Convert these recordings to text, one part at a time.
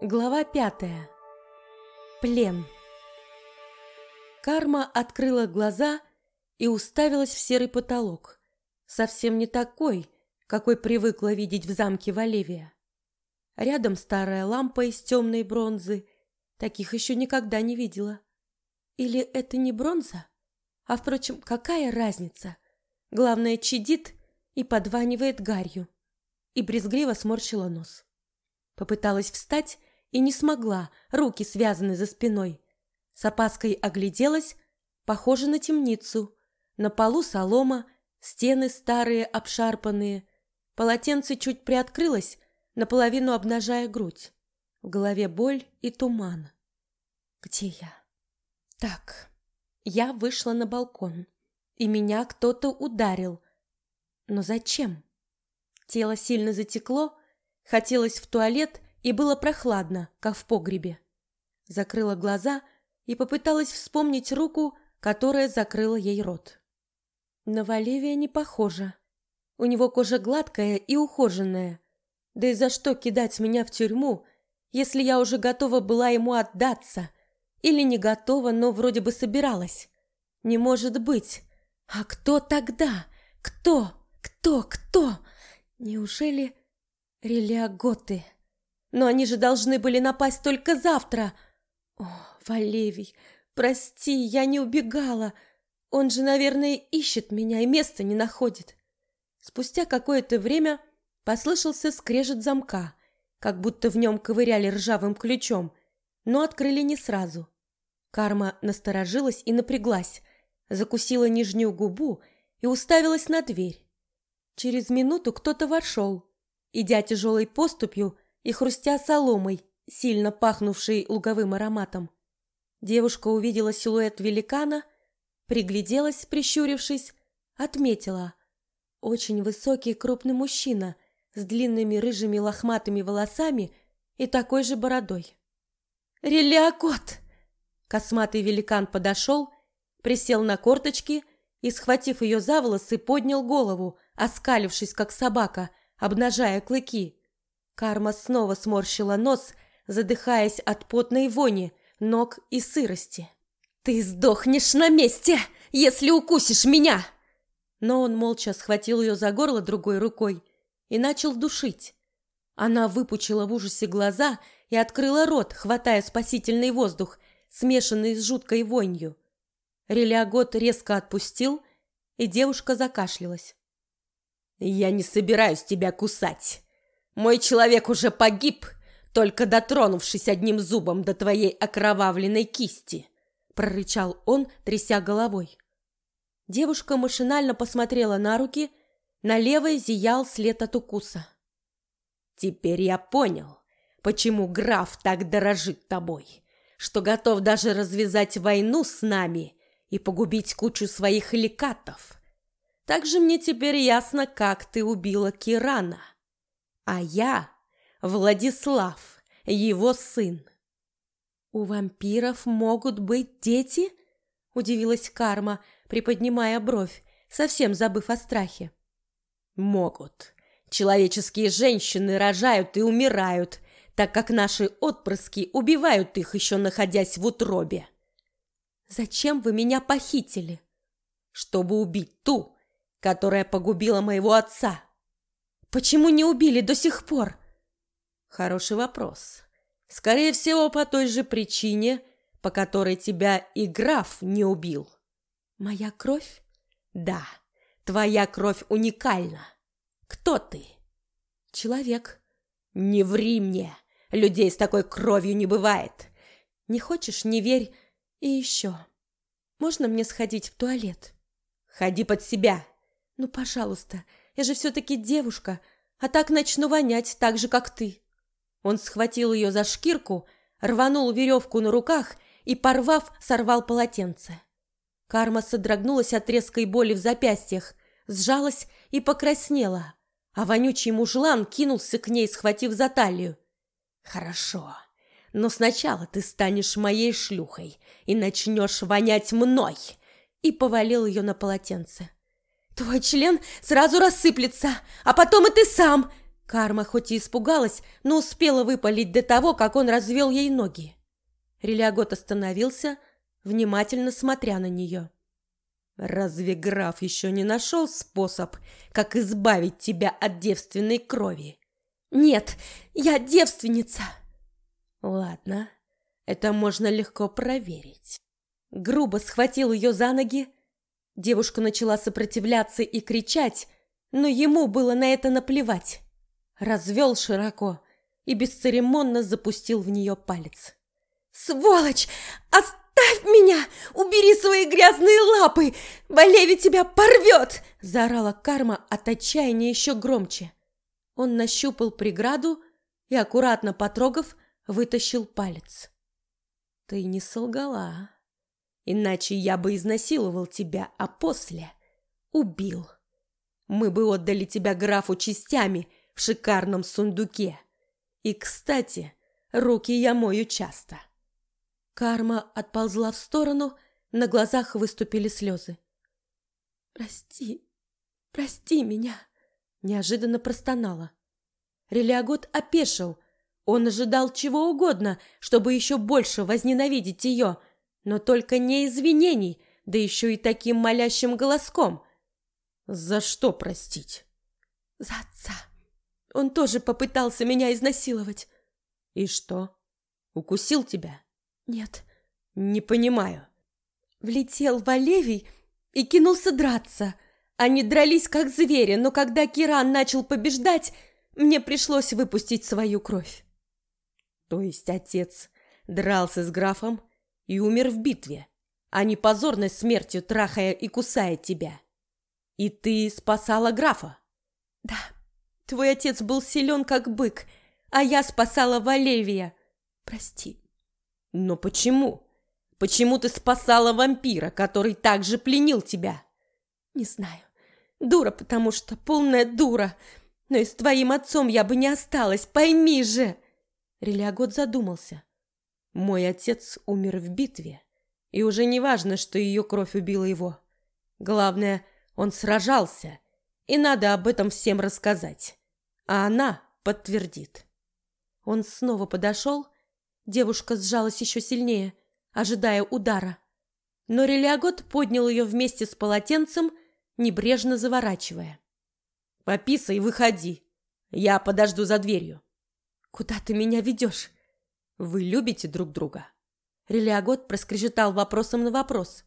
Глава пятая. Плен. Карма открыла глаза и уставилась в серый потолок. Совсем не такой, какой привыкла видеть в замке Валевия. Рядом старая лампа из темной бронзы. Таких еще никогда не видела. Или это не бронза? А, впрочем, какая разница? Главное, чадит и подванивает гарью. И брезгливо сморщила нос. Попыталась встать и не смогла, руки связаны за спиной. С опаской огляделась, похоже на темницу. На полу солома, стены старые, обшарпанные. Полотенце чуть приоткрылось, наполовину обнажая грудь. В голове боль и туман. Где я? Так, я вышла на балкон, и меня кто-то ударил. Но зачем? Тело сильно затекло, хотелось в туалет и было прохладно, как в погребе. Закрыла глаза и попыталась вспомнить руку, которая закрыла ей рот. На Валевия не похоже. У него кожа гладкая и ухоженная. Да и за что кидать меня в тюрьму, если я уже готова была ему отдаться? Или не готова, но вроде бы собиралась? Не может быть. А кто тогда? Кто? Кто? Кто? Неужели релиаготы? Но они же должны были напасть только завтра. О, Валевий, прости, я не убегала. Он же, наверное, ищет меня и места не находит. Спустя какое-то время послышался скрежет замка, как будто в нем ковыряли ржавым ключом, но открыли не сразу. Карма насторожилась и напряглась, закусила нижнюю губу и уставилась на дверь. Через минуту кто-то вошел, идя тяжелой поступью, и хрустя соломой, сильно пахнувшей луговым ароматом. Девушка увидела силуэт великана, пригляделась, прищурившись, отметила. Очень высокий крупный мужчина с длинными рыжими лохматыми волосами и такой же бородой. «Релиакот!» Косматый великан подошел, присел на корточки и, схватив ее за волосы, поднял голову, оскалившись, как собака, обнажая клыки. Карма снова сморщила нос, задыхаясь от потной вони, ног и сырости. «Ты сдохнешь на месте, если укусишь меня!» Но он молча схватил ее за горло другой рукой и начал душить. Она выпучила в ужасе глаза и открыла рот, хватая спасительный воздух, смешанный с жуткой вонью. Релиагот резко отпустил, и девушка закашлялась. «Я не собираюсь тебя кусать!» Мой человек уже погиб, только дотронувшись одним зубом до твоей окровавленной кисти, прорычал он, тряся головой. Девушка машинально посмотрела на руки, на левой зиял след от укуса. Теперь я понял, почему граф так дорожит тобой, что готов даже развязать войну с нами и погубить кучу своих лекатов. Также мне теперь ясно, как ты убила Кирана. А я Владислав, его сын. У вампиров могут быть дети? Удивилась Карма, приподнимая бровь, совсем забыв о страхе. Могут. Человеческие женщины рожают и умирают, так как наши отпрыски убивают их, еще находясь в утробе. Зачем вы меня похитили? Чтобы убить ту, которая погубила моего отца. Почему не убили до сих пор? Хороший вопрос. Скорее всего, по той же причине, по которой тебя и граф не убил. Моя кровь? Да, твоя кровь уникальна. Кто ты? Человек. Не ври мне. Людей с такой кровью не бывает. Не хочешь, не верь. И еще. Можно мне сходить в туалет? Ходи под себя. Ну, пожалуйста, я же все-таки девушка, а так начну вонять так же, как ты. Он схватил ее за шкирку, рванул веревку на руках и, порвав, сорвал полотенце. Карма содрогнулась от резкой боли в запястьях, сжалась и покраснела, а вонючий мужлан кинулся к ней, схватив за талию. «Хорошо, но сначала ты станешь моей шлюхой и начнешь вонять мной!» и повалил ее на полотенце. Твой член сразу рассыплется, а потом и ты сам!» Карма хоть и испугалась, но успела выпалить до того, как он развел ей ноги. Релиагот остановился, внимательно смотря на нее. «Разве граф еще не нашел способ, как избавить тебя от девственной крови?» «Нет, я девственница!» «Ладно, это можно легко проверить». Грубо схватил ее за ноги. Девушка начала сопротивляться и кричать, но ему было на это наплевать развел широко и бесцеремонно запустил в нее палец. «Сволочь! Оставь меня! Убери свои грязные лапы! Валеви тебя порвет!» Заорала карма от отчаяния еще громче. Он нащупал преграду и, аккуратно потрогав, вытащил палец. «Ты не солгала, иначе я бы изнасиловал тебя, а после убил. Мы бы отдали тебя графу частями, в шикарном сундуке. И, кстати, руки я мою часто. Карма отползла в сторону, на глазах выступили слезы. «Прости, прости меня!» Неожиданно простонала. Релиагот опешил. Он ожидал чего угодно, чтобы еще больше возненавидеть ее, но только не извинений, да еще и таким молящим голоском. «За что простить?» «За отца!» Он тоже попытался меня изнасиловать. И что? Укусил тебя? Нет. Не понимаю. Влетел в Олевий и кинулся драться. Они дрались как звери, но когда Киран начал побеждать, мне пришлось выпустить свою кровь. То есть отец дрался с графом и умер в битве, а не позорной смертью трахая и кусая тебя. И ты спасала графа? Да. Твой отец был силен, как бык, а я спасала Валевия. Прости. Но почему? Почему ты спасала вампира, который также пленил тебя? Не знаю. Дура, потому что полная дура. Но и с твоим отцом я бы не осталась, пойми же. Релиагот задумался. Мой отец умер в битве, и уже не важно, что ее кровь убила его. Главное, он сражался, и надо об этом всем рассказать а она подтвердит. Он снова подошел, девушка сжалась еще сильнее, ожидая удара. Но Релиагот поднял ее вместе с полотенцем, небрежно заворачивая. «Пописай, выходи. Я подожду за дверью». «Куда ты меня ведешь?» «Вы любите друг друга?» Релиагот проскрежетал вопросом на вопрос.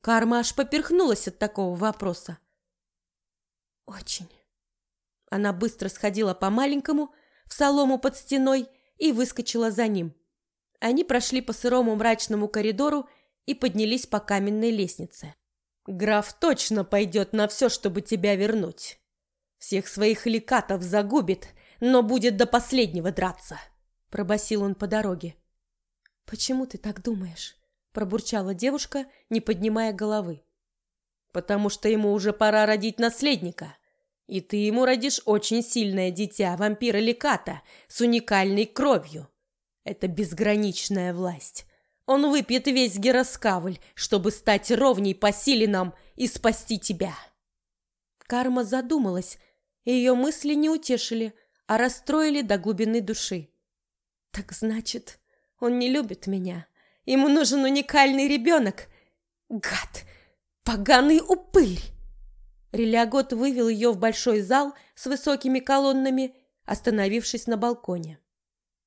Карма аж поперхнулась от такого вопроса. «Очень». Она быстро сходила по маленькому, в солому под стеной и выскочила за ним. Они прошли по сырому мрачному коридору и поднялись по каменной лестнице. «Граф точно пойдет на все, чтобы тебя вернуть. Всех своих ликатов загубит, но будет до последнего драться», — пробасил он по дороге. «Почему ты так думаешь?» — пробурчала девушка, не поднимая головы. «Потому что ему уже пора родить наследника», и ты ему родишь очень сильное дитя, вампира Леката, с уникальной кровью. Это безграничная власть. Он выпьет весь Героскавль, чтобы стать ровней по силе нам и спасти тебя. Карма задумалась, и ее мысли не утешили, а расстроили до глубины души. Так значит, он не любит меня. Ему нужен уникальный ребенок. Гад! Поганый упырь! Релиагот вывел ее в большой зал с высокими колоннами, остановившись на балконе.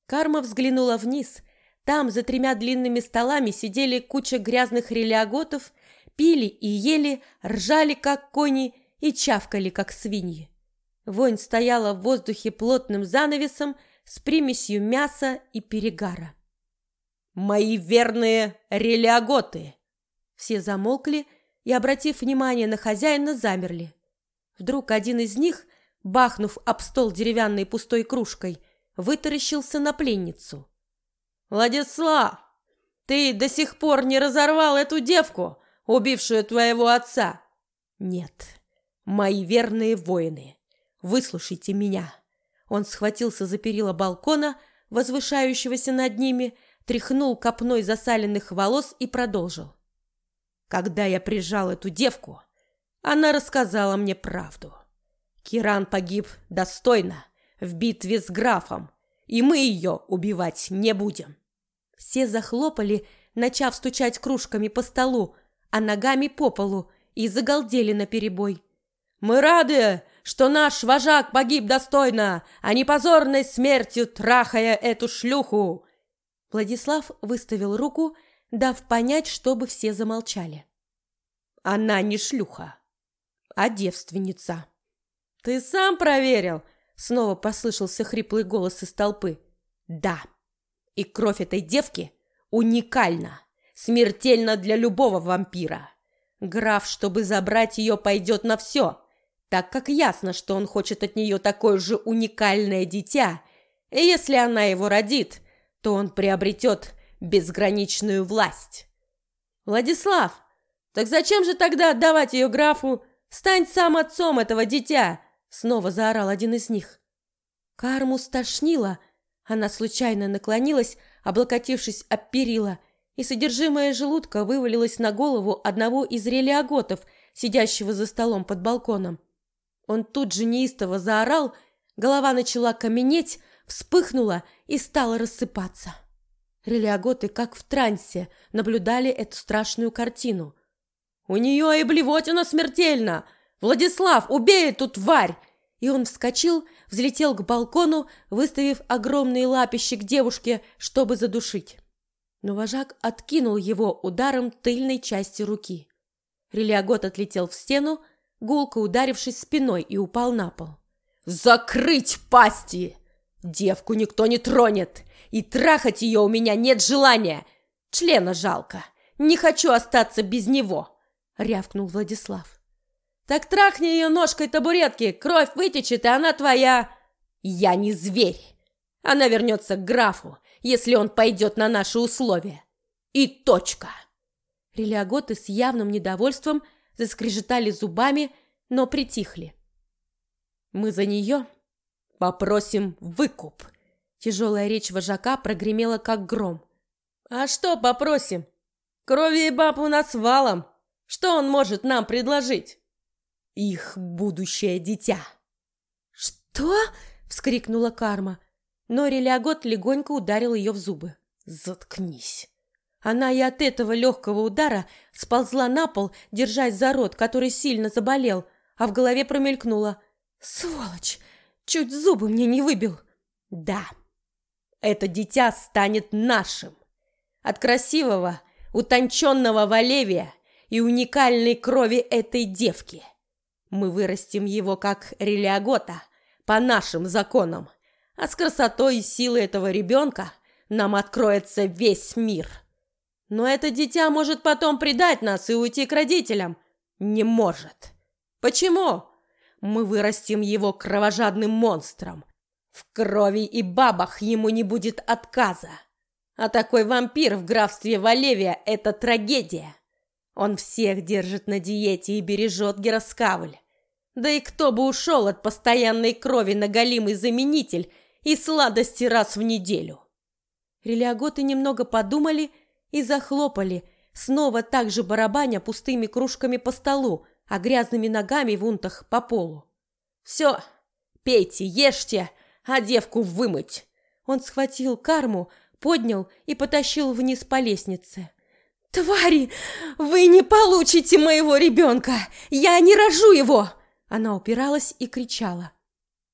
Карма взглянула вниз. Там за тремя длинными столами сидели куча грязных релиаготов, пили и ели, ржали, как кони, и чавкали, как свиньи. Вонь стояла в воздухе плотным занавесом с примесью мяса и перегара. «Мои верные релиаготы!» Все замолкли и, обратив внимание на хозяина, замерли. Вдруг один из них, бахнув об стол деревянной пустой кружкой, вытаращился на пленницу. «Владислав, ты до сих пор не разорвал эту девку, убившую твоего отца?» «Нет, мои верные воины, выслушайте меня». Он схватился за перила балкона, возвышающегося над ними, тряхнул копной засаленных волос и продолжил. Когда я прижал эту девку, она рассказала мне правду. Киран погиб достойно, в битве с графом, и мы ее убивать не будем. Все захлопали, начав стучать кружками по столу, а ногами по полу, и загалдели наперебой. «Мы рады, что наш вожак погиб достойно, а не позорной смертью трахая эту шлюху!» Владислав выставил руку, дав понять, чтобы все замолчали. «Она не шлюха, а девственница». «Ты сам проверил?» Снова послышался хриплый голос из толпы. «Да, и кровь этой девки уникальна, смертельна для любого вампира. Граф, чтобы забрать ее, пойдет на все, так как ясно, что он хочет от нее такое же уникальное дитя, и если она его родит, то он приобретет безграничную власть. Владислав, так зачем же тогда отдавать ее графу? Стань сам отцом этого дитя, снова заорал один из них. Карму стошнило, она случайно наклонилась, облокотившись об перила, и содержимое желудка вывалилось на голову одного из релиаготов, сидящего за столом под балконом. Он тут же неистово заорал, голова начала каменеть, вспыхнула и стала рассыпаться. Релиаготы, как в трансе, наблюдали эту страшную картину. «У нее и блевотина смертельно! Владислав, убей эту тварь!» И он вскочил, взлетел к балкону, выставив огромные лапищи к девушке, чтобы задушить. Но вожак откинул его ударом тыльной части руки. Релиагот отлетел в стену, гулко ударившись спиной и упал на пол. «Закрыть пасти! Девку никто не тронет, и трахать ее у меня нет желания. Члена жалко, не хочу остаться без него!» — рявкнул Владислав. «Так трахни ее ножкой табуретки, кровь вытечет, и она твоя!» «Я не зверь! Она вернется к графу, если он пойдет на наши условия. И точка!» Релиаготы с явным недовольством заскрежетали зубами, но притихли. «Мы за нее попросим выкуп!» Тяжелая речь вожака прогремела, как гром. «А что попросим? Крови и баб у нас валом. Что он может нам предложить?» «Их будущее дитя». «Что?» — вскрикнула Карма. Но Релиагот легонько ударил ее в зубы. «Заткнись!» Она и от этого легкого удара сползла на пол, держась за рот, который сильно заболел, а в голове промелькнуло. «Сволочь! Чуть зубы мне не выбил!» «Да, это дитя станет нашим. От красивого, утонченного Валевия и уникальной крови этой девки. Мы вырастим его как релиагота по нашим законам, а с красотой и силой этого ребенка нам откроется весь мир. Но это дитя может потом предать нас и уйти к родителям. Не может. Почему? Мы вырастим его кровожадным монстром, в крови и бабах ему не будет отказа. А такой вампир в графстве Валевия – это трагедия. Он всех держит на диете и бережет Героскавль. Да и кто бы ушел от постоянной крови на голимый заменитель и сладости раз в неделю? Релиаготы немного подумали и захлопали, снова так же барабаня пустыми кружками по столу, а грязными ногами в унтах по полу. «Все, пейте, ешьте, а девку вымыть!» Он схватил карму, поднял и потащил вниз по лестнице. «Твари! Вы не получите моего ребенка! Я не рожу его!» Она упиралась и кричала.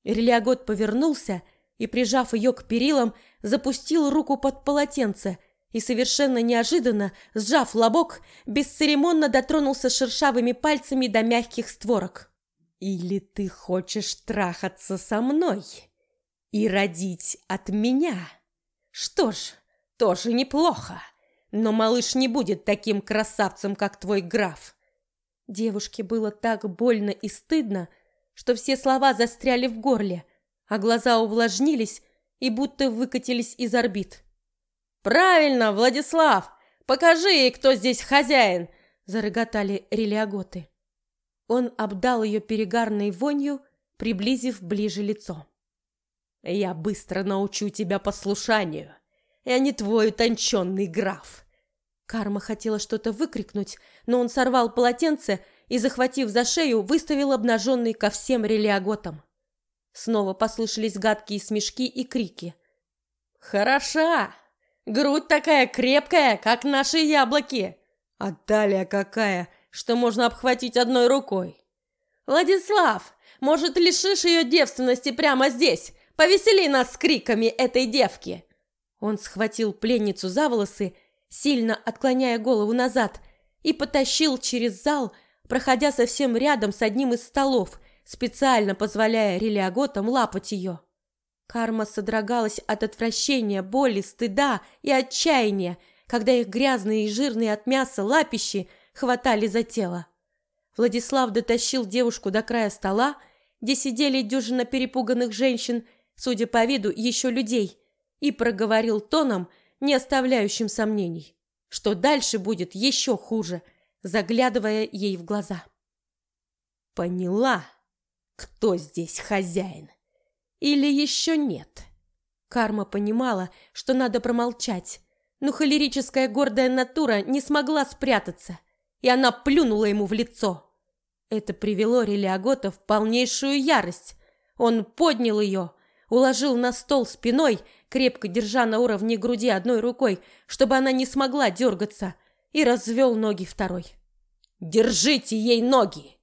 Релиагот повернулся и, прижав ее к перилам, запустил руку под полотенце и, совершенно неожиданно, сжав лобок, бесцеремонно дотронулся шершавыми пальцами до мягких створок. «Или ты хочешь трахаться со мной?» и родить от меня. Что ж, тоже неплохо. Но малыш не будет таким красавцем, как твой граф. Девушке было так больно и стыдно, что все слова застряли в горле, а глаза увлажнились и будто выкатились из орбит. «Правильно, Владислав! Покажи ей, кто здесь хозяин!» – зарыготали релиаготы. Он обдал ее перегарной вонью, приблизив ближе лицо. Я быстро научу тебя послушанию. Я не твой утонченный граф. Карма хотела что-то выкрикнуть, но он сорвал полотенце и, захватив за шею, выставил обнаженный ко всем релиаготам. Снова послышались гадкие смешки и крики. «Хороша! Грудь такая крепкая, как наши яблоки! А талия какая, что можно обхватить одной рукой! Владислав, может, лишишь ее девственности прямо здесь? Повесели нас с криками этой девки!» Он схватил пленницу за волосы, сильно отклоняя голову назад, и потащил через зал, проходя совсем рядом с одним из столов, специально позволяя релиаготам лапать ее. Карма содрогалась от отвращения, боли, стыда и отчаяния, когда их грязные и жирные от мяса лапищи хватали за тело. Владислав дотащил девушку до края стола, где сидели дюжина перепуганных женщин, судя по виду, еще людей, и проговорил тоном, не оставляющим сомнений, что дальше будет еще хуже, заглядывая ей в глаза. «Поняла, кто здесь хозяин? Или еще нет?» Карма понимала, что надо промолчать, но холерическая гордая натура не смогла спрятаться, и она плюнула ему в лицо. Это привело Релиагота в полнейшую ярость. Он поднял ее, уложил на стол спиной, крепко держа на уровне груди одной рукой, чтобы она не смогла дергаться, и развел ноги второй. «Держите ей ноги!»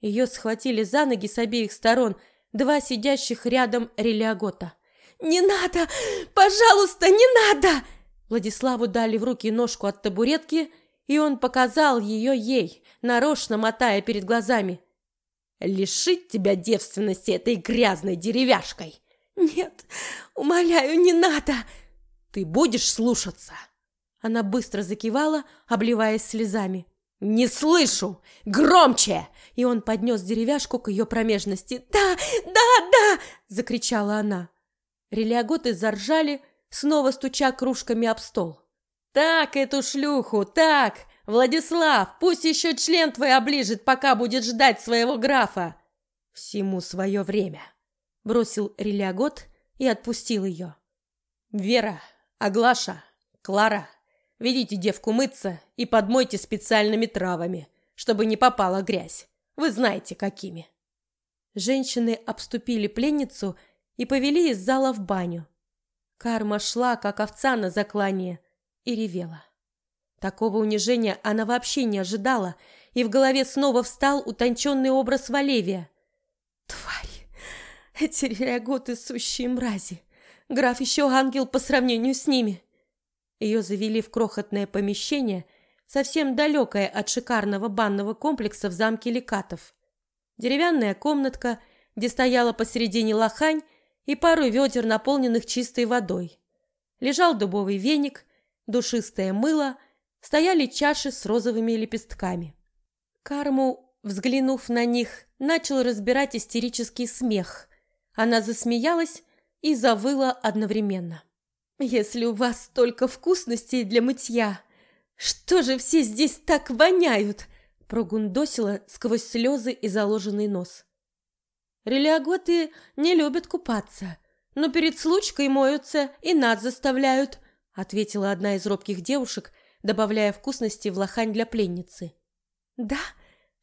Ее схватили за ноги с обеих сторон два сидящих рядом Релиагота. «Не надо! Пожалуйста, не надо!» Владиславу дали в руки ножку от табуретки, и он показал ее ей, нарочно мотая перед глазами. «Лишить тебя девственности этой грязной деревяшкой!» «Нет, умоляю, не надо!» «Ты будешь слушаться!» Она быстро закивала, обливаясь слезами. «Не слышу! Громче!» И он поднес деревяшку к ее промежности. «Да, да, да!» – закричала она. Релиаготы заржали, снова стуча кружками об стол. «Так эту шлюху, так! Владислав, пусть еще член твой оближет, пока будет ждать своего графа!» «Всему свое время!» – бросил Релиагот и отпустил ее. «Вера, Аглаша, Клара, ведите девку мыться и подмойте специальными травами, чтобы не попала грязь. Вы знаете, какими». Женщины обступили пленницу и повели из зала в баню. Карма шла, как овца на заклание, и ревела. Такого унижения она вообще не ожидала, и в голове снова встал утонченный образ Валевия. Твари! Эти реаготы сущие мрази! Граф еще ангел по сравнению с ними. Ее завели в крохотное помещение, совсем далекое от шикарного банного комплекса в замке Лекатов. Деревянная комнатка, где стояла посередине лохань и пару ведер, наполненных чистой водой. Лежал дубовый веник, душистое мыло, стояли чаши с розовыми лепестками. Карму, взглянув на них, начал разбирать истерический смех. Она засмеялась и завыла одновременно. «Если у вас столько вкусностей для мытья, что же все здесь так воняют?» прогундосила сквозь слезы и заложенный нос. Релиаготы не любят купаться, но перед случкой моются и нас заставляют, ответила одна из робких девушек, добавляя вкусности в лохань для пленницы. Да?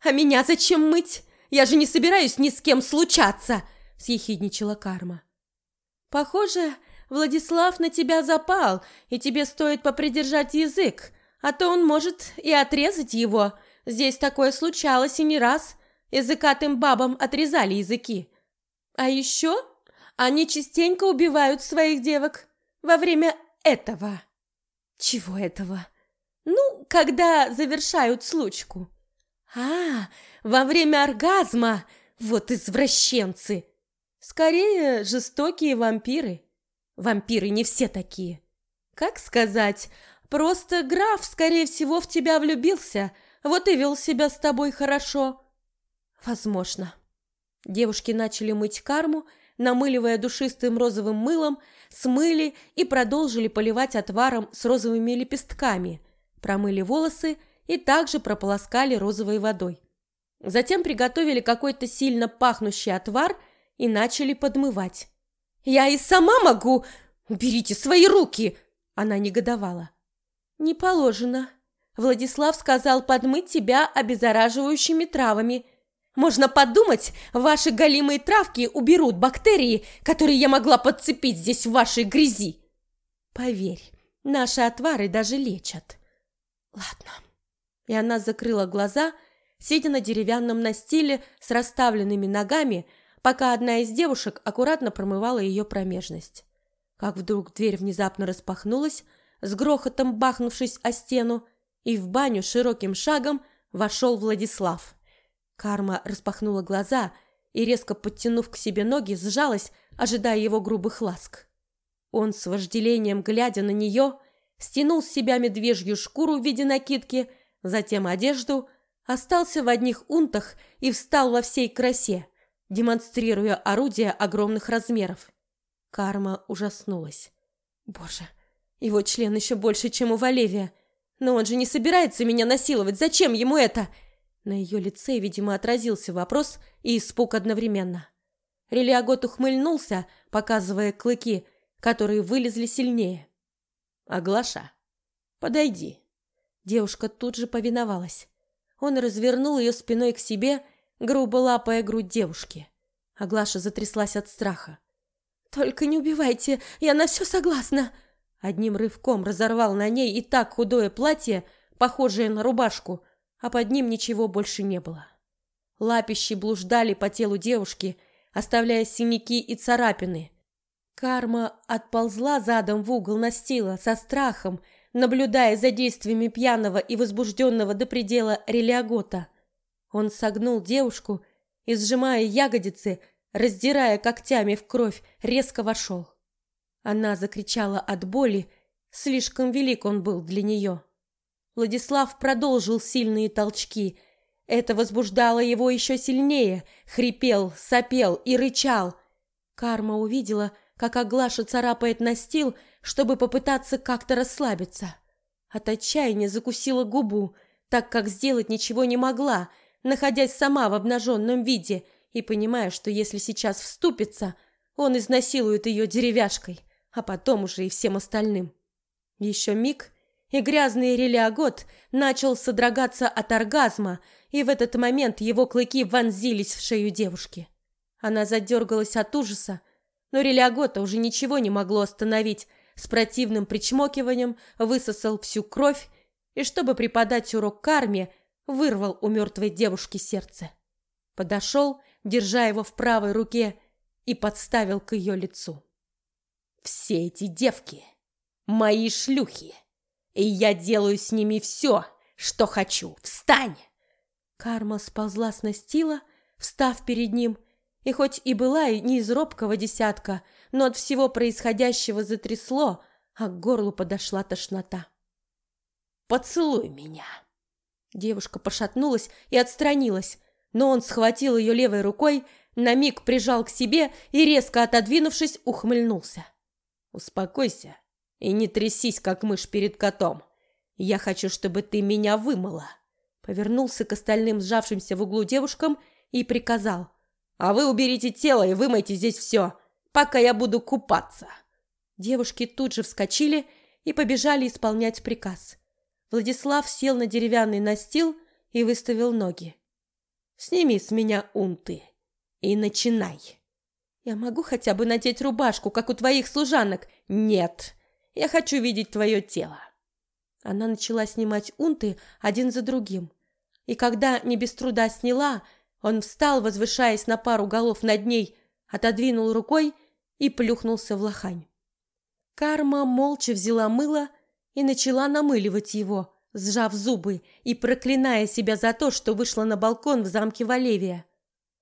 А меня зачем мыть? Я же не собираюсь ни с кем случаться, съехидничала Карма. Похоже, Владислав на тебя запал, и тебе стоит попридержать язык, а то он может и отрезать его. Здесь такое случалось и не раз. Языкатым бабам отрезали языки. А еще они частенько убивают своих девок во время этого. Чего этого? Ну, когда завершают случку. А, во время оргазма. Вот извращенцы. Скорее, жестокие вампиры. Вампиры не все такие. Как сказать, просто граф, скорее всего, в тебя влюбился, вот и вел себя с тобой хорошо. Возможно. Девушки начали мыть карму, намыливая душистым розовым мылом, смыли и продолжили поливать отваром с розовыми лепестками, промыли волосы и также прополоскали розовой водой. Затем приготовили какой-то сильно пахнущий отвар и начали подмывать. «Я и сама могу! Уберите свои руки!» Она негодовала. «Не положено. Владислав сказал подмыть тебя обеззараживающими травами. Можно подумать, ваши голимые травки уберут бактерии, которые я могла подцепить здесь в вашей грязи. Поверь, наши отвары даже лечат. Ладно. И она закрыла глаза, сидя на деревянном настиле с расставленными ногами, пока одна из девушек аккуратно промывала ее промежность. Как вдруг дверь внезапно распахнулась, с грохотом бахнувшись о стену, и в баню широким шагом вошел Владислав. Карма распахнула глаза и, резко подтянув к себе ноги, сжалась, ожидая его грубых ласк. Он с вожделением, глядя на нее, стянул с себя медвежью шкуру в виде накидки, затем одежду, остался в одних унтах и встал во всей красе, демонстрируя орудие огромных размеров. Карма ужаснулась. Боже, его член еще больше, чем у Валевия. Но он же не собирается меня насиловать. Зачем ему это? На ее лице, видимо, отразился вопрос и испуг одновременно. Релиагот ухмыльнулся, показывая клыки, которые вылезли сильнее. «Аглаша, подойди». Девушка тут же повиновалась. Он развернул ее спиной к себе, грубо лапая грудь девушки. Аглаша затряслась от страха. «Только не убивайте, я на все согласна!» Одним рывком разорвал на ней и так худое платье, похожее на рубашку, а под ним ничего больше не было. Лапищи блуждали по телу девушки, оставляя синяки и царапины. Карма отползла задом в угол настила со страхом, наблюдая за действиями пьяного и возбужденного до предела релиагота. Он согнул девушку и, сжимая ягодицы, раздирая когтями в кровь, резко вошел. Она закричала от боли, слишком велик он был для нее. Владислав продолжил сильные толчки. Это возбуждало его еще сильнее, хрипел, сопел и рычал. Карма увидела, как Аглаша царапает настил, чтобы попытаться как-то расслабиться. От отчаяния закусила губу, так как сделать ничего не могла, находясь сама в обнаженном виде и понимая, что если сейчас вступится, он изнасилует ее деревяшкой, а потом уже и всем остальным. Еще миг, и грязный релиагот начал содрогаться от оргазма, и в этот момент его клыки вонзились в шею девушки. Она задергалась от ужаса, но релиагота уже ничего не могло остановить, с противным причмокиванием высосал всю кровь и, чтобы преподать урок карме, вырвал у мертвой девушки сердце. Подошел, держа его в правой руке, и подставил к ее лицу. «Все эти девки — мои шлюхи!» и я делаю с ними все, что хочу. Встань!» Карма сползла с настила, встав перед ним, и хоть и была и не из робкого десятка, но от всего происходящего затрясло, а к горлу подошла тошнота. «Поцелуй меня!» Девушка пошатнулась и отстранилась, но он схватил ее левой рукой, на миг прижал к себе и, резко отодвинувшись, ухмыльнулся. «Успокойся и не трясись, как мышь перед котом. Я хочу, чтобы ты меня вымыла. Повернулся к остальным сжавшимся в углу девушкам и приказал. А вы уберите тело и вымойте здесь все, пока я буду купаться. Девушки тут же вскочили и побежали исполнять приказ. Владислав сел на деревянный настил и выставил ноги. «Сними с меня унты и начинай». «Я могу хотя бы надеть рубашку, как у твоих служанок?» «Нет, я хочу видеть твое тело». Она начала снимать унты один за другим. И когда не без труда сняла, он встал, возвышаясь на пару голов над ней, отодвинул рукой и плюхнулся в лохань. Карма молча взяла мыло и начала намыливать его, сжав зубы и проклиная себя за то, что вышла на балкон в замке Валевия.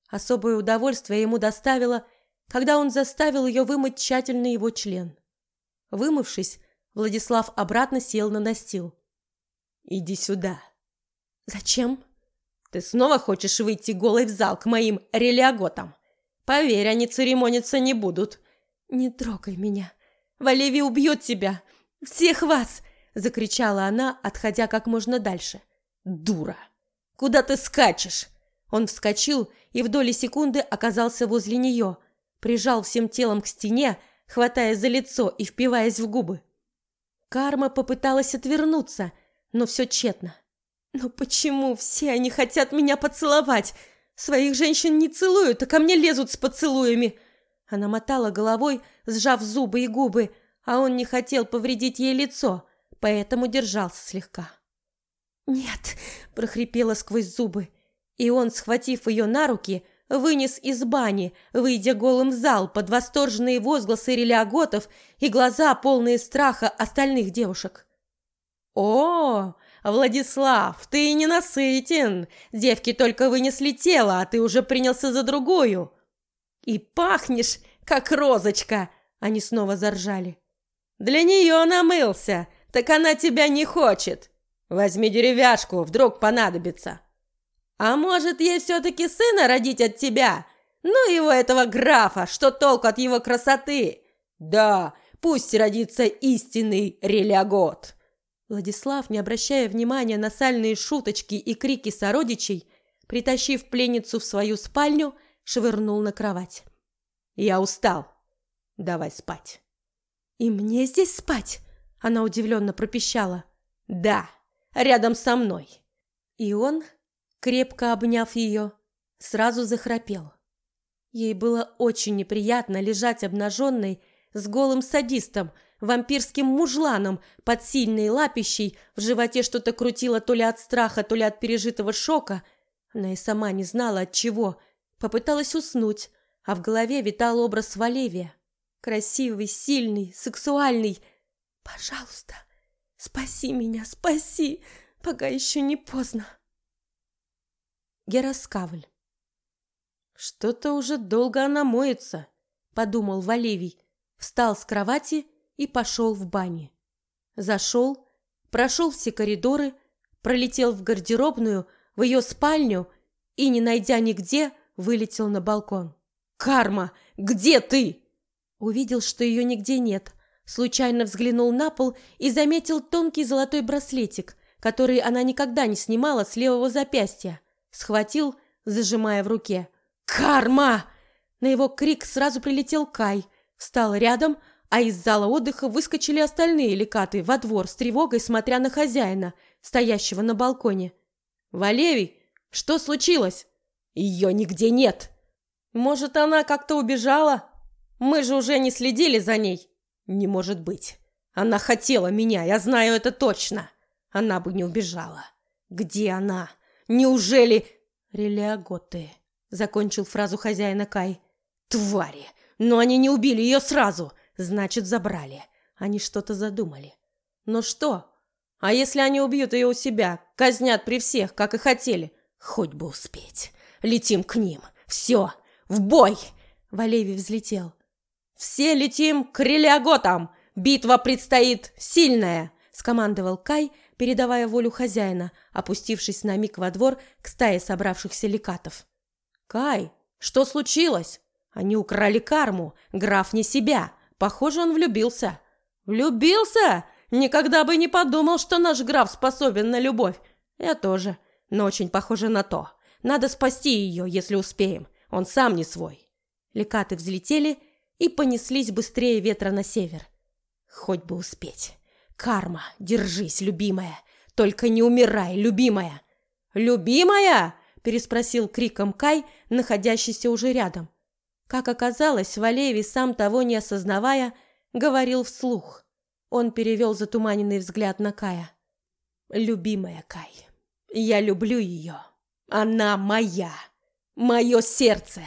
Особое удовольствие ему доставило, когда он заставил ее вымыть тщательно его член. Вымывшись, Владислав обратно сел на настил. «Иди сюда». «Зачем?» «Ты снова хочешь выйти голой в зал к моим релиаготам? Поверь, они церемониться не будут». «Не трогай меня. Валеви убьет тебя. Всех вас!» Закричала она, отходя как можно дальше. «Дура! Куда ты скачешь?» Он вскочил и в доли секунды оказался возле нее, прижал всем телом к стене, хватая за лицо и впиваясь в губы. Карма попыталась отвернуться, но все тщетно. «Но почему все они хотят меня поцеловать? Своих женщин не целуют, а ко мне лезут с поцелуями!» Она мотала головой, сжав зубы и губы, а он не хотел повредить ей лицо, поэтому держался слегка. «Нет!» – прохрипела сквозь зубы. И он, схватив ее на руки, вынес из бани, выйдя голым в зал под восторженные возгласы релиаготов и глаза, полные страха остальных девушек. «О, Владислав, ты не насытен! Девки только вынесли тело, а ты уже принялся за другую!» «И пахнешь, как розочка!» Они снова заржали. «Для нее намылся, так она тебя не хочет. Возьми деревяшку, вдруг понадобится». «А может, ей все-таки сына родить от тебя? Ну его этого графа, что толк от его красоты? Да, пусть родится истинный релягот». Владислав, не обращая внимания на сальные шуточки и крики сородичей, притащив пленницу в свою спальню, швырнул на кровать. «Я устал. Давай спать». «И мне здесь спать?» Она удивленно пропищала. «Да, рядом со мной». И он, крепко обняв ее, сразу захрапел. Ей было очень неприятно лежать обнаженной с голым садистом, вампирским мужланом под сильной лапищей, в животе что-то крутило то ли от страха, то ли от пережитого шока. Она и сама не знала от чего. Попыталась уснуть, а в голове витал образ Валевия. Красивый, сильный, сексуальный. «Пожалуйста, спаси меня, спаси, пока еще не поздно». Гераскавль. «Что-то уже долго она моется», — подумал Валевий. Встал с кровати и пошел в бане. Зашел, прошел все коридоры, пролетел в гардеробную, в ее спальню и, не найдя нигде, вылетел на балкон. «Карма, где ты?» Увидел, что ее нигде нет. Случайно взглянул на пол и заметил тонкий золотой браслетик, который она никогда не снимала с левого запястья. Схватил, зажимая в руке. «Карма!» На его крик сразу прилетел Кай. Встал рядом, а из зала отдыха выскочили остальные лекаты во двор с тревогой, смотря на хозяина, стоящего на балконе. «Валевий, что случилось?» «Ее нигде нет!» «Может, она как-то убежала?» Мы же уже не следили за ней. Не может быть. Она хотела меня, я знаю это точно. Она бы не убежала. Где она? Неужели... Релиаготы. Закончил фразу хозяина Кай. Твари! Но они не убили ее сразу. Значит, забрали. Они что-то задумали. Но что? А если они убьют ее у себя? Казнят при всех, как и хотели? Хоть бы успеть. Летим к ним. Все. В бой! Валевий взлетел. «Все летим к релиаготам! Битва предстоит сильная!» — скомандовал Кай, передавая волю хозяина, опустившись на миг во двор к стае собравшихся лекатов. «Кай, что случилось? Они украли карму, граф не себя. Похоже, он влюбился». «Влюбился? Никогда бы не подумал, что наш граф способен на любовь. Я тоже, но очень похоже на то. Надо спасти ее, если успеем. Он сам не свой». Лекаты взлетели и понеслись быстрее ветра на север. Хоть бы успеть. Карма, держись, любимая. Только не умирай, любимая. Любимая? переспросил криком Кай, находящийся уже рядом. Как оказалось, Валеви, сам того не осознавая, говорил вслух. Он перевел затуманенный взгляд на Кая. «Любимая Кай, я люблю ее. Она моя. Мое сердце.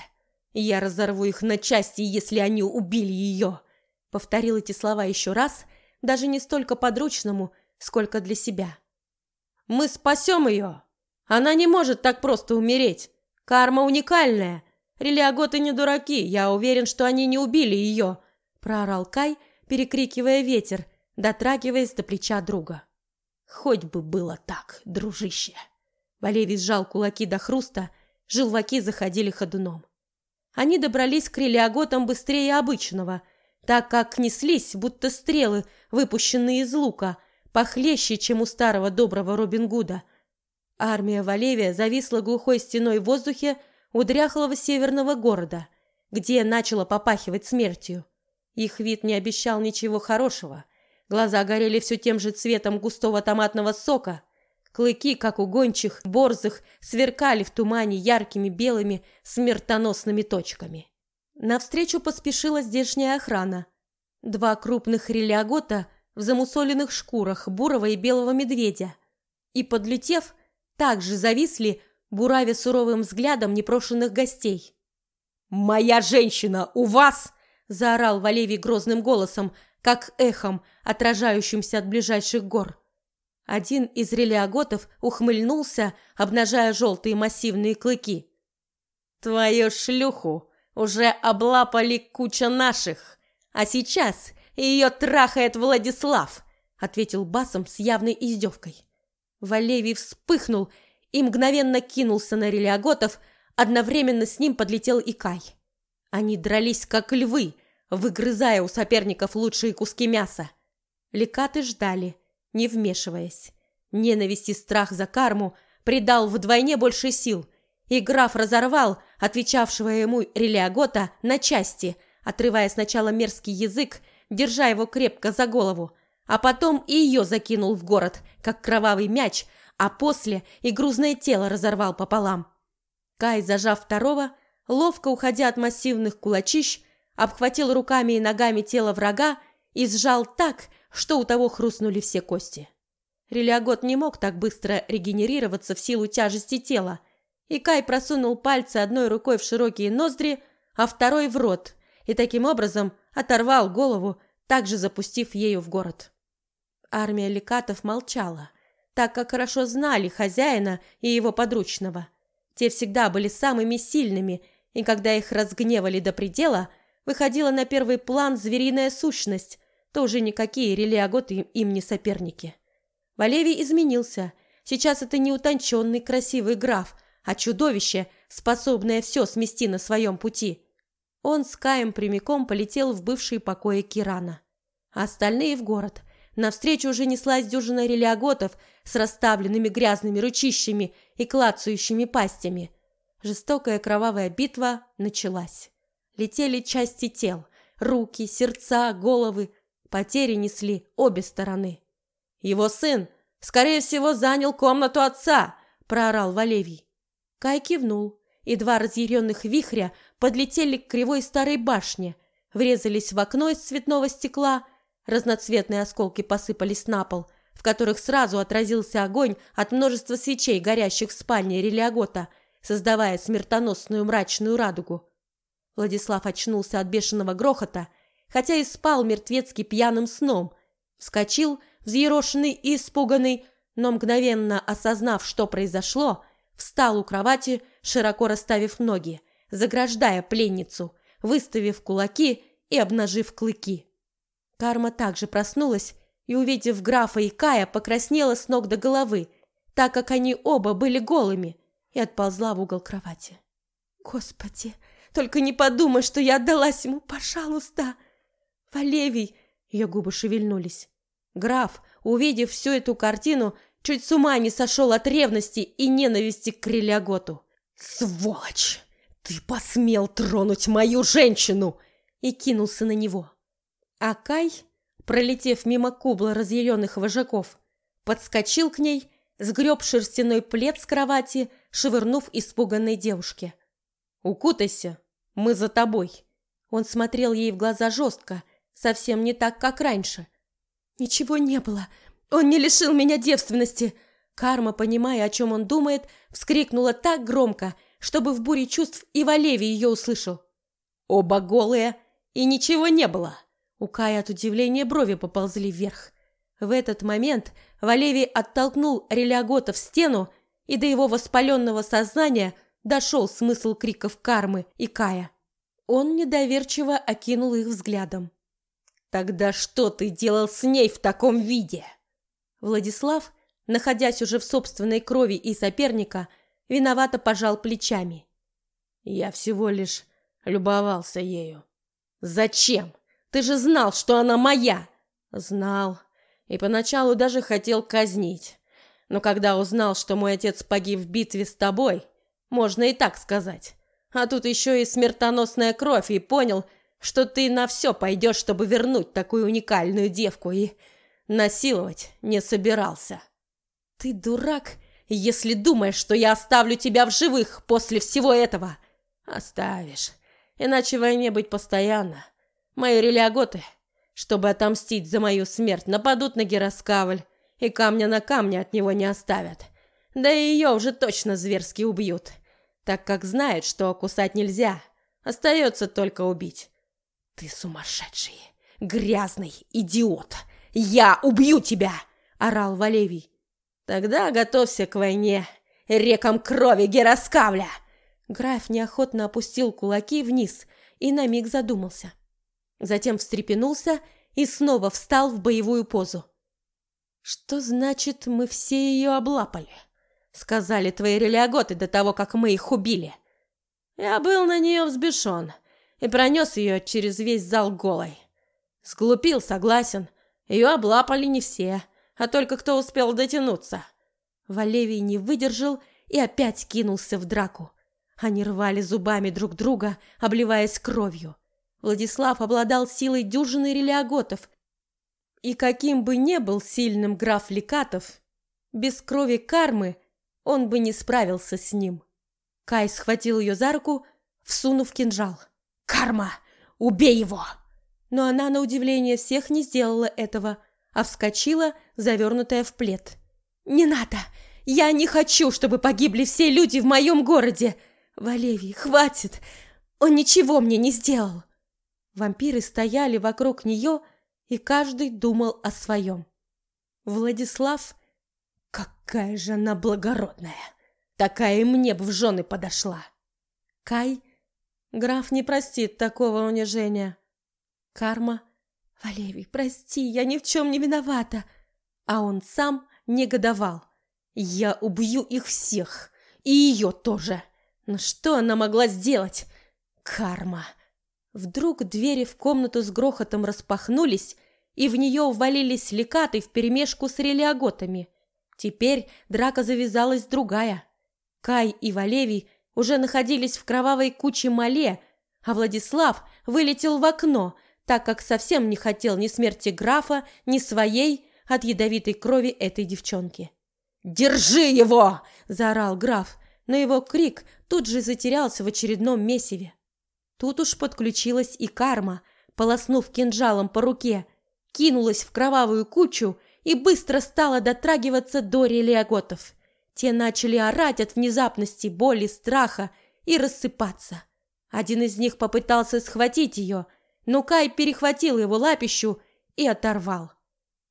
Я разорву их на части, если они убили ее. Повторил эти слова еще раз, даже не столько подручному, сколько для себя. Мы спасем ее. Она не может так просто умереть. Карма уникальная. Релиаготы не дураки. Я уверен, что они не убили ее. Проорал Кай, перекрикивая ветер, дотрагиваясь до плеча друга. Хоть бы было так, дружище. Валерий сжал кулаки до хруста, желваки заходили ходуном они добрались к релиаготам быстрее обычного, так как неслись, будто стрелы, выпущенные из лука, похлеще, чем у старого доброго Робин Гуда. Армия Валевия зависла глухой стеной в воздухе у дряхлого северного города, где начало попахивать смертью. Их вид не обещал ничего хорошего. Глаза горели все тем же цветом густого томатного сока. Клыки, как у гончих, борзых, сверкали в тумане яркими белыми смертоносными точками. Навстречу поспешила здешняя охрана. Два крупных релиагота в замусоленных шкурах бурого и белого медведя. И, подлетев, также зависли, буравя суровым взглядом непрошенных гостей. «Моя женщина у вас!» – заорал Валевий грозным голосом, как эхом, отражающимся от ближайших гор. Один из релиаготов ухмыльнулся, обнажая желтые массивные клыки. «Твою шлюху уже облапали куча наших, а сейчас ее трахает Владислав», ответил басом с явной издевкой. Валевий вспыхнул и мгновенно кинулся на релиаготов, одновременно с ним подлетел и Кай. Они дрались как львы, выгрызая у соперников лучшие куски мяса. Лекаты ждали, не вмешиваясь. Ненависть и страх за карму придал вдвойне больше сил, и граф разорвал отвечавшего ему Релиагота на части, отрывая сначала мерзкий язык, держа его крепко за голову, а потом и ее закинул в город, как кровавый мяч, а после и грузное тело разорвал пополам. Кай, зажав второго, ловко уходя от массивных кулачищ, обхватил руками и ногами тело врага и сжал так, что у того хрустнули все кости. Релиагот не мог так быстро регенерироваться в силу тяжести тела, и Кай просунул пальцы одной рукой в широкие ноздри, а второй в рот, и таким образом оторвал голову, также запустив ею в город. Армия лекатов молчала, так как хорошо знали хозяина и его подручного. Те всегда были самыми сильными, и когда их разгневали до предела, выходила на первый план звериная сущность, то уже никакие релиаготы им не соперники. Валевий изменился. Сейчас это не утонченный красивый граф, а чудовище, способное все смести на своем пути. Он с Каем прямиком полетел в бывшие покои Кирана. А остальные в город. Навстречу уже неслась дюжина релиаготов с расставленными грязными ручищами и клацающими пастями. Жестокая кровавая битва началась. Летели части тел, руки, сердца, головы. Потери несли обе стороны. «Его сын, скорее всего, занял комнату отца!» – проорал Валевий. Кай кивнул, и два разъяренных вихря подлетели к кривой старой башне, врезались в окно из цветного стекла, разноцветные осколки посыпались на пол, в которых сразу отразился огонь от множества свечей, горящих в спальне Релиагота, создавая смертоносную мрачную радугу. Владислав очнулся от бешеного грохота, хотя и спал мертвецки пьяным сном. Вскочил, взъерошенный и испуганный, но мгновенно осознав, что произошло, встал у кровати, широко расставив ноги, заграждая пленницу, выставив кулаки и обнажив клыки. Карма также проснулась и, увидев графа и Кая, покраснела с ног до головы, так как они оба были голыми, и отползла в угол кровати. «Господи!» Только не подумай, что я отдалась ему, пожалуйста. Валевий, ее губы шевельнулись. Граф, увидев всю эту картину, чуть с ума не сошел от ревности и ненависти к Криляготу. «Сволочь! Ты посмел тронуть мою женщину!» и кинулся на него. А Кай, пролетев мимо кубла разъяренных вожаков, подскочил к ней, сгреб шерстяной плед с кровати, швырнув испуганной девушке. «Укутайся, мы за тобой». Он смотрел ей в глаза жестко, совсем не так, как раньше. «Ничего не было. Он не лишил меня девственности». Карма, понимая, о чем он думает, вскрикнула так громко, чтобы в буре чувств и Валеви ее услышал. «Оба голые, и ничего не было». У Кая от удивления брови поползли вверх. В этот момент Валевий оттолкнул Релиагота в стену, и до его воспаленного сознания – дошел смысл криков Кармы и Кая. Он недоверчиво окинул их взглядом. «Тогда что ты делал с ней в таком виде?» Владислав, находясь уже в собственной крови и соперника, виновато пожал плечами. «Я всего лишь любовался ею». «Зачем? Ты же знал, что она моя!» «Знал. И поначалу даже хотел казнить. Но когда узнал, что мой отец погиб в битве с тобой, можно и так сказать. А тут еще и смертоносная кровь, и понял, что ты на все пойдешь, чтобы вернуть такую уникальную девку, и насиловать не собирался. Ты дурак, если думаешь, что я оставлю тебя в живых после всего этого. Оставишь. Иначе войне быть постоянно. Мои релиаготы, чтобы отомстить за мою смерть, нападут на Гераскавль и камня на камне от него не оставят. Да и ее уже точно зверски убьют, так как знают, что кусать нельзя. Остается только убить. Ты сумасшедший, грязный идиот. Я убью тебя, орал Валевий. Тогда готовься к войне, рекам крови Гераскавля. Граф неохотно опустил кулаки вниз и на миг задумался. Затем встрепенулся и снова встал в боевую позу. «Что значит, мы все ее облапали?» Сказали твои релиаготы до того, как мы их убили. Я был на нее взбешен и пронес ее через весь зал голой. Сглупил, согласен. Ее облапали не все, а только кто успел дотянуться. Валевий не выдержал и опять кинулся в драку. Они рвали зубами друг друга, обливаясь кровью. Владислав обладал силой дюжины релиаготов, и каким бы ни был сильным граф Лекатов, без крови кармы он бы не справился с ним. Кай схватил ее за руку, всунув кинжал. «Карма! Убей его!» Но она, на удивление всех, не сделала этого, а вскочила, завернутая в плед. «Не надо! Я не хочу, чтобы погибли все люди в моем городе! Валевий, хватит! Он ничего мне не сделал!» Вампиры стояли вокруг нее, и каждый думал о своем. Владислав, какая же она благородная! Такая и мне бы в жены подошла. Кай, граф не простит такого унижения. Карма, Валевий, прости, я ни в чем не виновата. А он сам негодовал. Я убью их всех, и ее тоже. Но что она могла сделать? Карма. Вдруг двери в комнату с грохотом распахнулись, и в нее увалились лекаты вперемешку с релиаготами. Теперь драка завязалась другая. Кай и Валевий уже находились в кровавой куче мале, а Владислав вылетел в окно, так как совсем не хотел ни смерти графа, ни своей от ядовитой крови этой девчонки. «Держи его!» – заорал граф, но его крик тут же затерялся в очередном месиве. Тут уж подключилась и карма, полоснув кинжалом по руке, кинулась в кровавую кучу и быстро стала дотрагиваться до релиаготов. Те начали орать от внезапности, боли, страха и рассыпаться. Один из них попытался схватить ее, но Кай перехватил его лапищу и оторвал.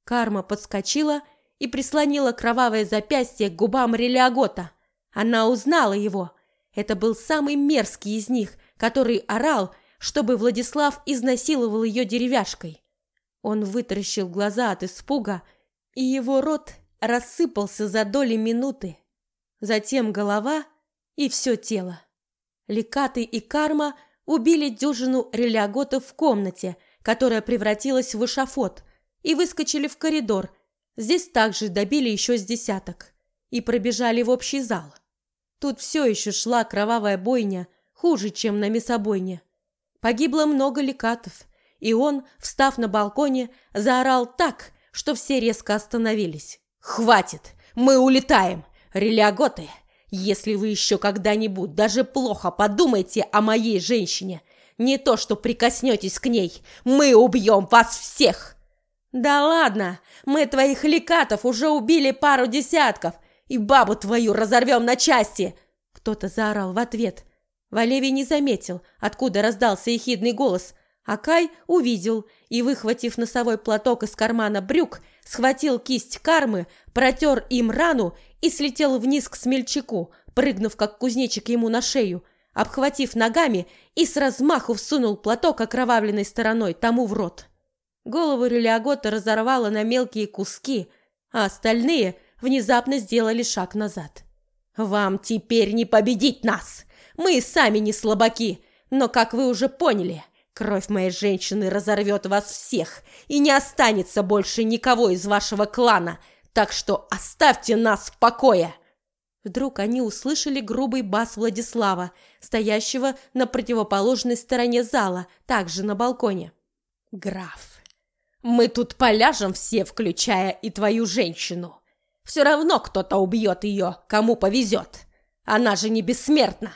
Карма подскочила и прислонила кровавое запястье к губам Релиагота. Она узнала его. Это был самый мерзкий из них – который орал, чтобы Владислав изнасиловал ее деревяшкой. Он вытаращил глаза от испуга, и его рот рассыпался за доли минуты. Затем голова и все тело. Лекаты и Карма убили дюжину релиаготов в комнате, которая превратилась в эшафот, и выскочили в коридор. Здесь также добили еще с десяток и пробежали в общий зал. Тут все еще шла кровавая бойня, хуже, чем на мясобойне. Погибло много лекатов, и он, встав на балконе, заорал так, что все резко остановились. «Хватит! Мы улетаем! Релиаготы! Если вы еще когда-нибудь даже плохо подумайте о моей женщине, не то что прикоснетесь к ней, мы убьем вас всех!» «Да ладно! Мы твоих лекатов уже убили пару десятков, и бабу твою разорвем на части!» Кто-то заорал в ответ, Валевий не заметил, откуда раздался ехидный голос, а Кай увидел и, выхватив носовой платок из кармана брюк, схватил кисть кармы, протер им рану и слетел вниз к смельчаку, прыгнув как кузнечик ему на шею, обхватив ногами и с размаху всунул платок окровавленной стороной тому в рот. Голову Релиагота разорвало на мелкие куски, а остальные внезапно сделали шаг назад. «Вам теперь не победить нас!» Мы сами не слабаки, но, как вы уже поняли, кровь моей женщины разорвет вас всех, и не останется больше никого из вашего клана, так что оставьте нас в покое!» Вдруг они услышали грубый бас Владислава, стоящего на противоположной стороне зала, также на балконе. «Граф, мы тут поляжем все, включая и твою женщину. Все равно кто-то убьет ее, кому повезет. Она же не бессмертна.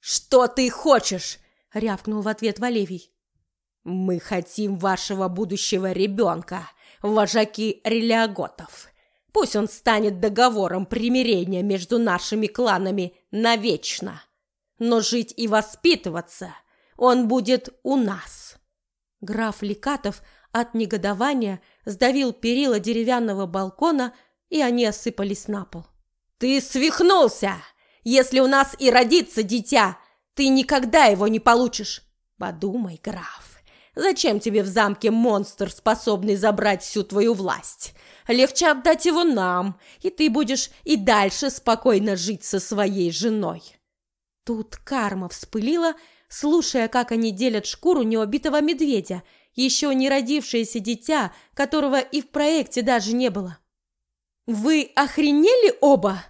Что ты хочешь? Рявкнул в ответ Валевий. Мы хотим вашего будущего ребенка, вожаки релиаготов. Пусть он станет договором примирения между нашими кланами навечно. Но жить и воспитываться он будет у нас. Граф Ликатов от негодования сдавил перила деревянного балкона, и они осыпались на пол. «Ты свихнулся! Если у нас и родится дитя, ты никогда его не получишь! Подумай, граф, зачем тебе в замке монстр, способный забрать всю твою власть? Легче отдать его нам, и ты будешь и дальше спокойно жить со своей женой!» Тут карма вспылила, слушая, как они делят шкуру неубитого медведя, еще не родившееся дитя, которого и в проекте даже не было. «Вы охренели оба?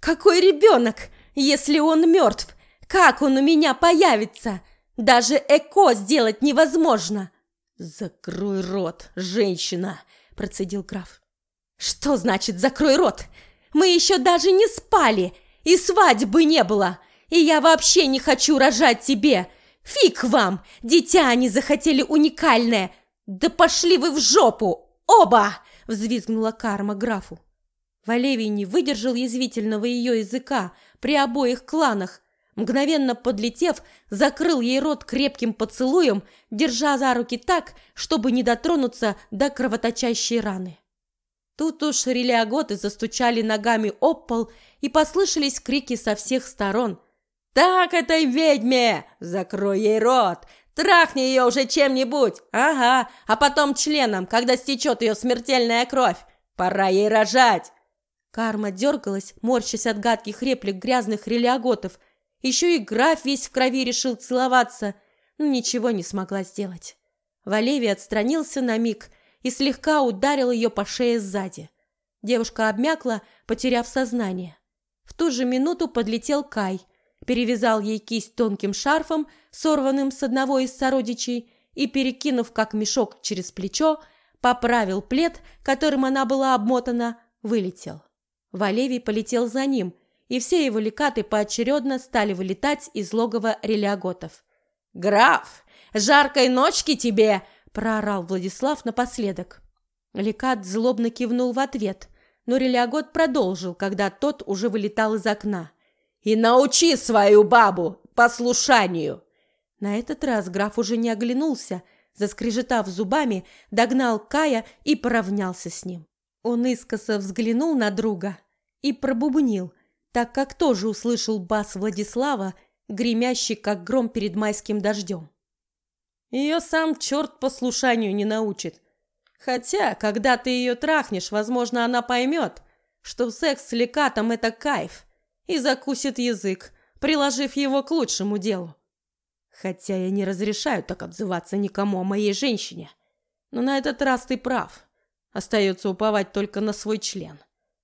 Какой ребенок, если он мертв? Как он у меня появится? Даже ЭКО сделать невозможно!» «Закрой рот, женщина!» – процедил граф. «Что значит «закрой рот»? Мы еще даже не спали, и свадьбы не было!» И я вообще не хочу рожать тебе. Фиг вам! Дитя они захотели уникальное. Да пошли вы в жопу! Оба!» Взвизгнула карма графу. Валевий не выдержал язвительного ее языка при обоих кланах. Мгновенно подлетев, закрыл ей рот крепким поцелуем, держа за руки так, чтобы не дотронуться до кровоточащей раны. Тут уж релиаготы застучали ногами об пол, и послышались крики со всех сторон – так этой ведьме! Закрой ей рот! Трахни ее уже чем-нибудь! Ага, а потом членом, когда стечет ее смертельная кровь! Пора ей рожать!» Карма дергалась, морщась от гадких реплик грязных релиаготов. Еще и граф весь в крови решил целоваться, но ничего не смогла сделать. Валевий отстранился на миг и слегка ударил ее по шее сзади. Девушка обмякла, потеряв сознание. В ту же минуту подлетел Кай – перевязал ей кисть тонким шарфом, сорванным с одного из сородичей, и, перекинув как мешок через плечо, поправил плед, которым она была обмотана, вылетел. Валевий полетел за ним, и все его лекаты поочередно стали вылетать из логова релиаготов. «Граф, жаркой ночки тебе!» – проорал Владислав напоследок. Лекат злобно кивнул в ответ, но релиагот продолжил, когда тот уже вылетал из окна и научи свою бабу послушанию!» На этот раз граф уже не оглянулся, заскрежетав зубами, догнал Кая и поравнялся с ним. Он искоса взглянул на друга и пробубнил, так как тоже услышал бас Владислава, гремящий, как гром перед майским дождем. Ее сам черт послушанию не научит. Хотя, когда ты ее трахнешь, возможно, она поймет, что секс с лекатом – это кайф и закусит язык, приложив его к лучшему делу. Хотя я не разрешаю так отзываться никому о моей женщине. Но на этот раз ты прав. Остается уповать только на свой член.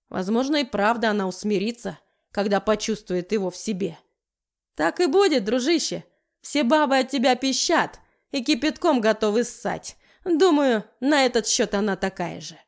Возможно, и правда она усмирится, когда почувствует его в себе. Так и будет, дружище. Все бабы от тебя пищат и кипятком готовы ссать. Думаю, на этот счет она такая же.